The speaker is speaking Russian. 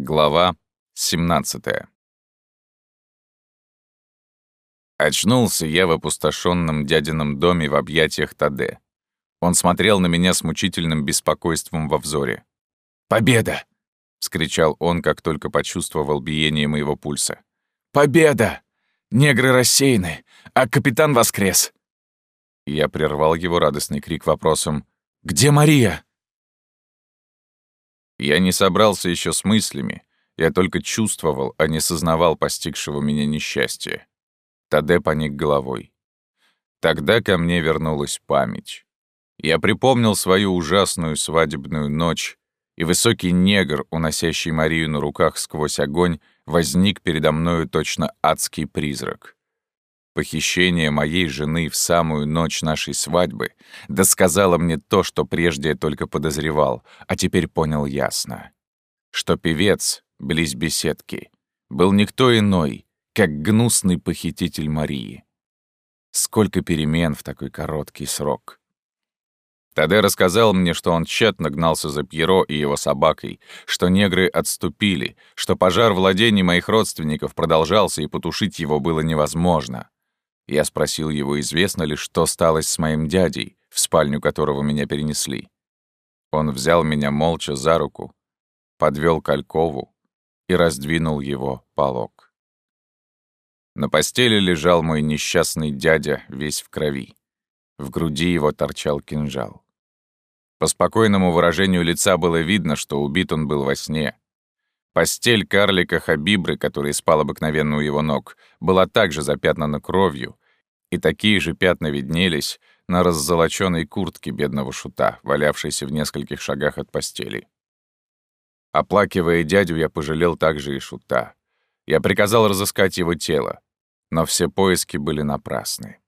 Глава 17 Очнулся я в опустошенном дядином доме в объятиях Таде. Он смотрел на меня с мучительным беспокойством во взоре. «Победа!» — вскричал он, как только почувствовал биение моего пульса. «Победа! Негры рассеяны, а капитан воскрес!» Я прервал его радостный крик вопросом «Где Мария?» Я не собрался еще с мыслями, я только чувствовал, а не сознавал постигшего меня несчастья. Таде поник головой. Тогда ко мне вернулась память. Я припомнил свою ужасную свадебную ночь, и высокий негр, уносящий Марию на руках сквозь огонь, возник передо мною точно адский призрак. Похищение моей жены в самую ночь нашей свадьбы досказало мне то, что прежде я только подозревал, а теперь понял ясно. Что певец, близ беседки, был никто иной, как гнусный похититель Марии. Сколько перемен в такой короткий срок. Таде рассказал мне, что он тщетно гнался за Пьеро и его собакой, что негры отступили, что пожар владений моих родственников продолжался и потушить его было невозможно. Я спросил его, известно ли, что стало с моим дядей, в спальню которого меня перенесли. Он взял меня молча за руку, подвел к и раздвинул его полог. На постели лежал мой несчастный дядя, весь в крови. В груди его торчал кинжал. По спокойному выражению лица было видно, что убит он был во сне. Постель карлика Хабибры, который спал обыкновенно у его ног, была также запятнана кровью, и такие же пятна виднелись на раззолоченной куртке бедного шута, валявшейся в нескольких шагах от постели. Оплакивая дядю, я пожалел также и шута. Я приказал разыскать его тело, но все поиски были напрасны.